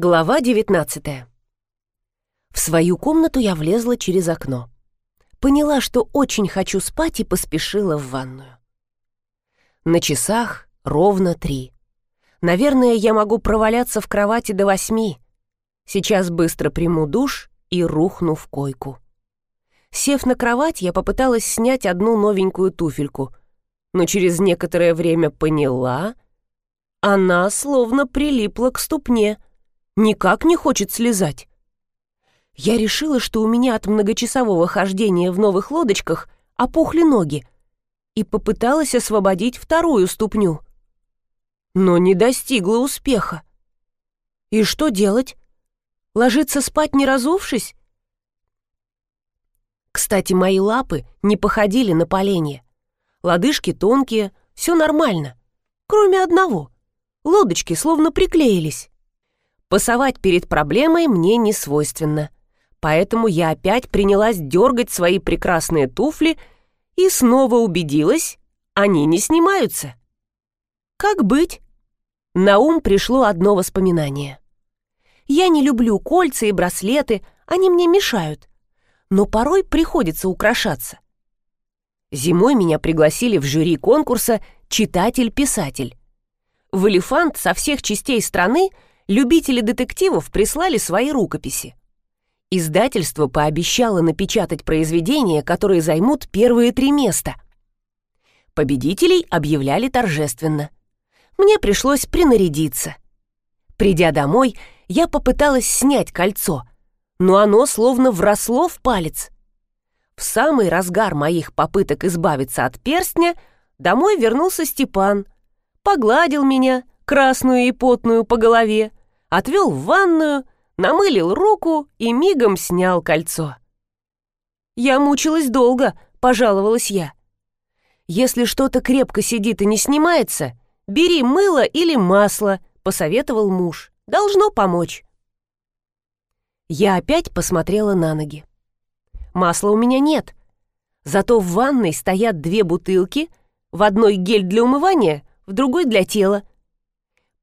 Глава 19 В свою комнату я влезла через окно. Поняла, что очень хочу спать и поспешила в ванную. На часах ровно три. Наверное, я могу проваляться в кровати до восьми. Сейчас быстро приму душ и рухну в койку. Сев на кровать, я попыталась снять одну новенькую туфельку, но через некоторое время поняла, она словно прилипла к ступне — никак не хочет слезать. Я решила, что у меня от многочасового хождения в новых лодочках опухли ноги, и попыталась освободить вторую ступню. Но не достигла успеха. И что делать? Ложиться спать, не разувшись? Кстати, мои лапы не походили на поленья. Лодыжки тонкие, все нормально. Кроме одного. Лодочки словно приклеились. Пасовать перед проблемой мне не свойственно. Поэтому я опять принялась дергать свои прекрасные туфли и снова убедилась, они не снимаются. Как быть? На ум пришло одно воспоминание. Я не люблю кольца и браслеты, они мне мешают. Но порой приходится украшаться. Зимой меня пригласили в жюри конкурса «Читатель-писатель». В «Элефант» со всех частей страны – любители детективов прислали свои рукописи. Издательство пообещало напечатать произведения, которые займут первые три места. Победителей объявляли торжественно. Мне пришлось принарядиться. Придя домой, я попыталась снять кольцо, но оно словно вросло в палец. В самый разгар моих попыток избавиться от перстня домой вернулся Степан, погладил меня, красную и потную, по голове, отвел в ванную, намылил руку и мигом снял кольцо. «Я мучилась долго», — пожаловалась я. «Если что-то крепко сидит и не снимается, бери мыло или масло», — посоветовал муж. «Должно помочь». Я опять посмотрела на ноги. Масла у меня нет. Зато в ванной стоят две бутылки, в одной гель для умывания, в другой для тела.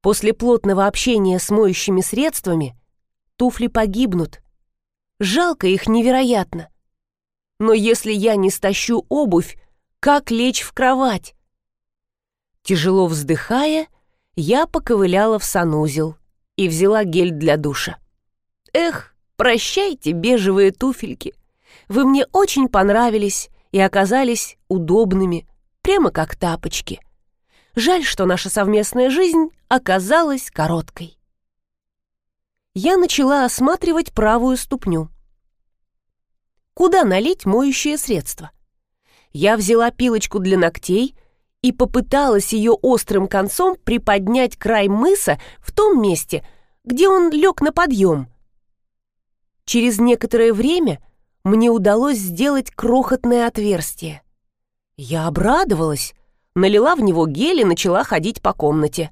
После плотного общения с моющими средствами туфли погибнут. Жалко их невероятно. Но если я не стащу обувь, как лечь в кровать? Тяжело вздыхая, я поковыляла в санузел и взяла гель для душа. Эх, прощайте, бежевые туфельки. Вы мне очень понравились и оказались удобными, прямо как тапочки. Жаль, что наша совместная жизнь оказалась короткой. Я начала осматривать правую ступню. Куда налить моющее средство? Я взяла пилочку для ногтей и попыталась ее острым концом приподнять край мыса в том месте, где он лег на подъем. Через некоторое время мне удалось сделать крохотное отверстие. Я обрадовалась, налила в него гель и начала ходить по комнате.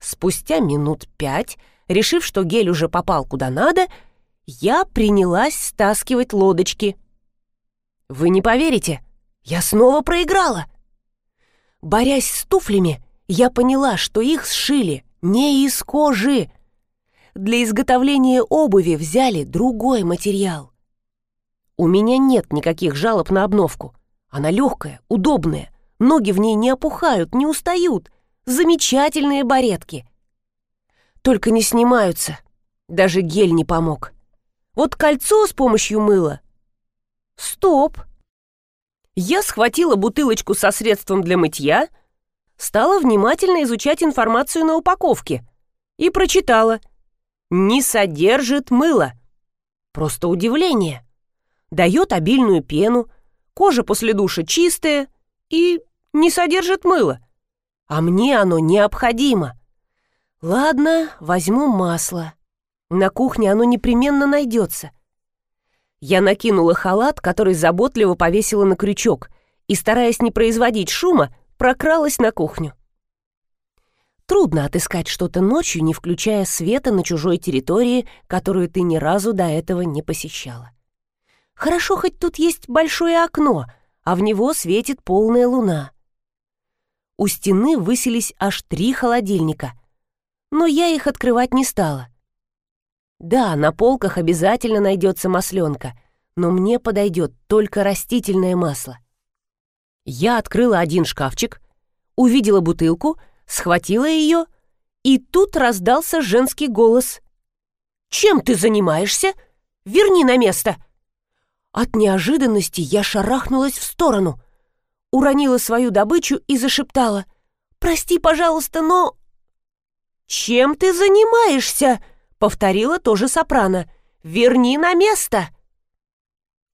Спустя минут пять, решив, что гель уже попал куда надо, я принялась стаскивать лодочки. Вы не поверите, я снова проиграла. Борясь с туфлями, я поняла, что их сшили не из кожи. Для изготовления обуви взяли другой материал. У меня нет никаких жалоб на обновку. Она легкая, удобная, Ноги в ней не опухают, не устают. Замечательные баретки. Только не снимаются. Даже гель не помог. Вот кольцо с помощью мыла. Стоп. Я схватила бутылочку со средством для мытья, стала внимательно изучать информацию на упаковке и прочитала. Не содержит мыло. Просто удивление. Дает обильную пену, кожа после душа чистая, и не содержит мыла. А мне оно необходимо. Ладно, возьму масло. На кухне оно непременно найдется. Я накинула халат, который заботливо повесила на крючок, и, стараясь не производить шума, прокралась на кухню. Трудно отыскать что-то ночью, не включая света на чужой территории, которую ты ни разу до этого не посещала. Хорошо, хоть тут есть большое окно, а в него светит полная луна. У стены высились аж три холодильника, но я их открывать не стала. Да, на полках обязательно найдется масленка, но мне подойдет только растительное масло. Я открыла один шкафчик, увидела бутылку, схватила ее, и тут раздался женский голос. «Чем ты занимаешься? Верни на место!» От неожиданности я шарахнулась в сторону, уронила свою добычу и зашептала. «Прости, пожалуйста, но...» «Чем ты занимаешься?» — повторила тоже сопрано. «Верни на место!»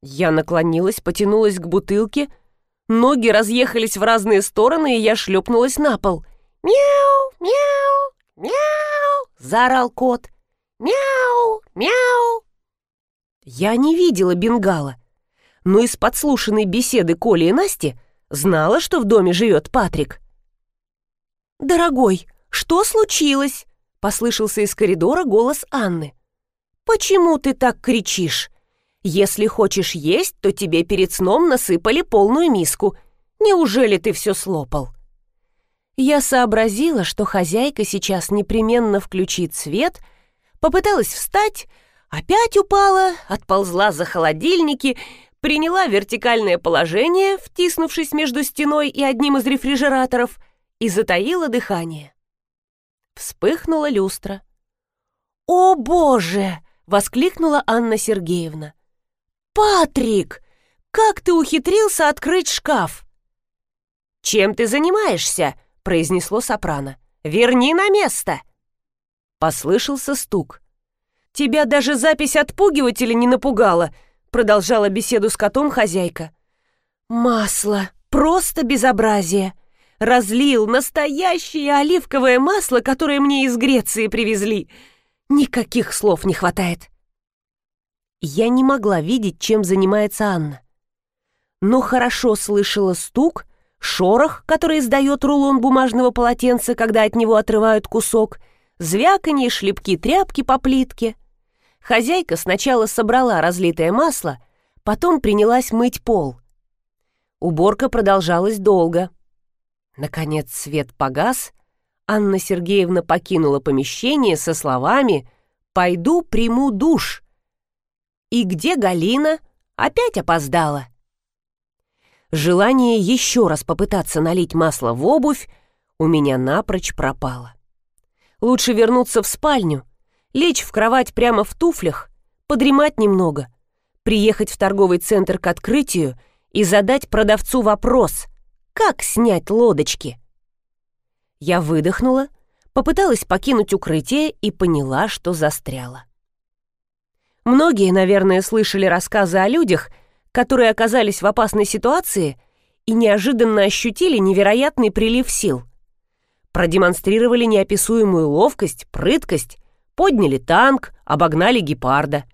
Я наклонилась, потянулась к бутылке, ноги разъехались в разные стороны, и я шлепнулась на пол. «Мяу! Мяу! Мяу!» — заорал кот. «Мяу! Мяу!» Я не видела бенгала, но из подслушанной беседы Коли и Насти знала, что в доме живет Патрик. «Дорогой, что случилось?» — послышался из коридора голос Анны. «Почему ты так кричишь? Если хочешь есть, то тебе перед сном насыпали полную миску. Неужели ты все слопал?» Я сообразила, что хозяйка сейчас непременно включит свет, попыталась встать, Опять упала, отползла за холодильники, приняла вертикальное положение, втиснувшись между стеной и одним из рефрижераторов, и затаила дыхание. Вспыхнула люстра. «О, Боже!» — воскликнула Анна Сергеевна. «Патрик! Как ты ухитрился открыть шкаф?» «Чем ты занимаешься?» — произнесло сопрано. «Верни на место!» Послышался стук. Тебя даже запись отпугивателя не напугала», продолжала беседу с котом хозяйка. «Масло! Просто безобразие! Разлил настоящее оливковое масло, которое мне из Греции привезли. Никаких слов не хватает». Я не могла видеть, чем занимается Анна. Но хорошо слышала стук, шорох, который издает рулон бумажного полотенца, когда от него отрывают кусок, звяканье, шлепки тряпки по плитке. Хозяйка сначала собрала разлитое масло, потом принялась мыть пол. Уборка продолжалась долго. Наконец свет погас, Анна Сергеевна покинула помещение со словами «Пойду приму душ». «И где Галина?» Опять опоздала. Желание еще раз попытаться налить масло в обувь у меня напрочь пропало. Лучше вернуться в спальню лечь в кровать прямо в туфлях, подремать немного, приехать в торговый центр к открытию и задать продавцу вопрос, как снять лодочки. Я выдохнула, попыталась покинуть укрытие и поняла, что застряла. Многие, наверное, слышали рассказы о людях, которые оказались в опасной ситуации и неожиданно ощутили невероятный прилив сил. Продемонстрировали неописуемую ловкость, прыткость подняли танк, обогнали гепарда.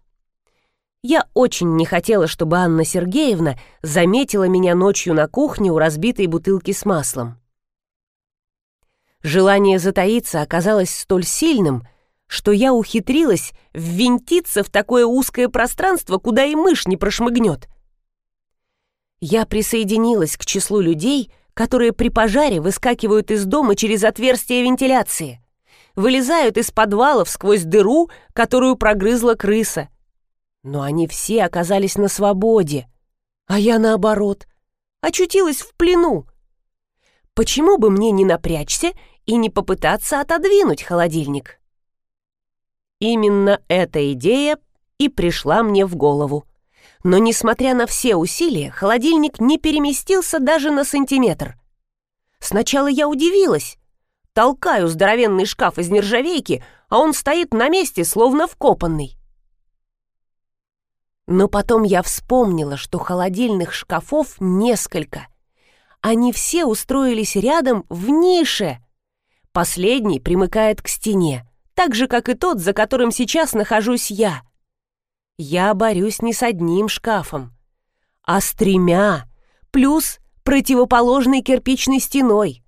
Я очень не хотела, чтобы Анна Сергеевна заметила меня ночью на кухне у разбитой бутылки с маслом. Желание затаиться оказалось столь сильным, что я ухитрилась ввинтиться в такое узкое пространство, куда и мышь не прошмыгнет. Я присоединилась к числу людей, которые при пожаре выскакивают из дома через отверстие вентиляции вылезают из подвалов сквозь дыру, которую прогрызла крыса. Но они все оказались на свободе, а я наоборот, очутилась в плену. Почему бы мне не напрячься и не попытаться отодвинуть холодильник? Именно эта идея и пришла мне в голову. Но, несмотря на все усилия, холодильник не переместился даже на сантиметр. Сначала я удивилась, Толкаю здоровенный шкаф из нержавейки, а он стоит на месте, словно вкопанный. Но потом я вспомнила, что холодильных шкафов несколько. Они все устроились рядом в нише. Последний примыкает к стене, так же, как и тот, за которым сейчас нахожусь я. Я борюсь не с одним шкафом, а с тремя, плюс противоположной кирпичной стеной.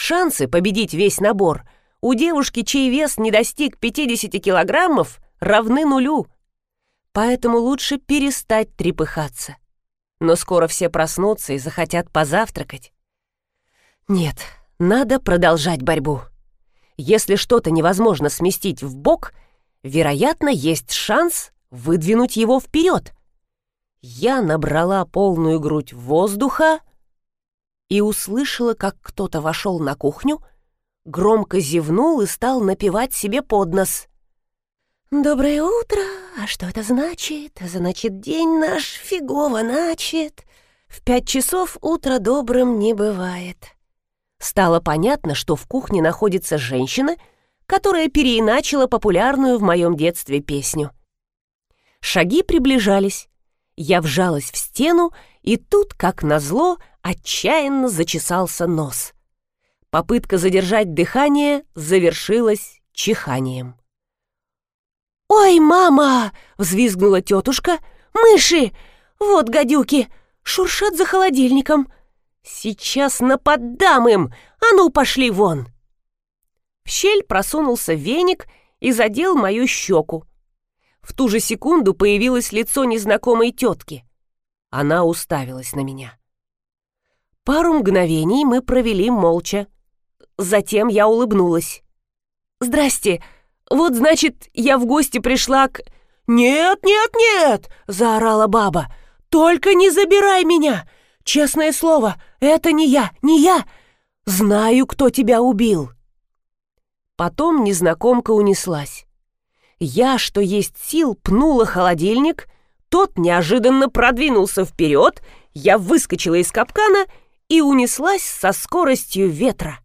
Шансы победить весь набор у девушки, чей вес не достиг 50 килограммов, равны нулю. Поэтому лучше перестать трепыхаться. Но скоро все проснутся и захотят позавтракать. Нет, надо продолжать борьбу. Если что-то невозможно сместить в бок, Вероятно, есть шанс выдвинуть его вперед. Я набрала полную грудь воздуха и услышала, как кто-то вошел на кухню, громко зевнул и стал напевать себе под нос. «Доброе утро! А что это значит? Значит, день наш фигово начат. В пять часов утро добрым не бывает». Стало понятно, что в кухне находится женщина, которая переиначила популярную в моем детстве песню. Шаги приближались. Я вжалась в стену, и тут, как назло, отчаянно зачесался нос. Попытка задержать дыхание завершилась чиханием. «Ой, мама!» — взвизгнула тетушка. «Мыши! Вот гадюки! Шуршат за холодильником! Сейчас нападам им! А ну, пошли вон!» В щель просунулся веник и задел мою щеку. В ту же секунду появилось лицо незнакомой тетки. Она уставилась на меня. Пару мгновений мы провели молча. Затем я улыбнулась. «Здрасте! Вот, значит, я в гости пришла к...» «Нет, нет, нет!» — заорала баба. «Только не забирай меня! Честное слово, это не я, не я! Знаю, кто тебя убил!» Потом незнакомка унеслась. Я, что есть сил, пнула холодильник, тот неожиданно продвинулся вперед, я выскочила из капкана и унеслась со скоростью ветра.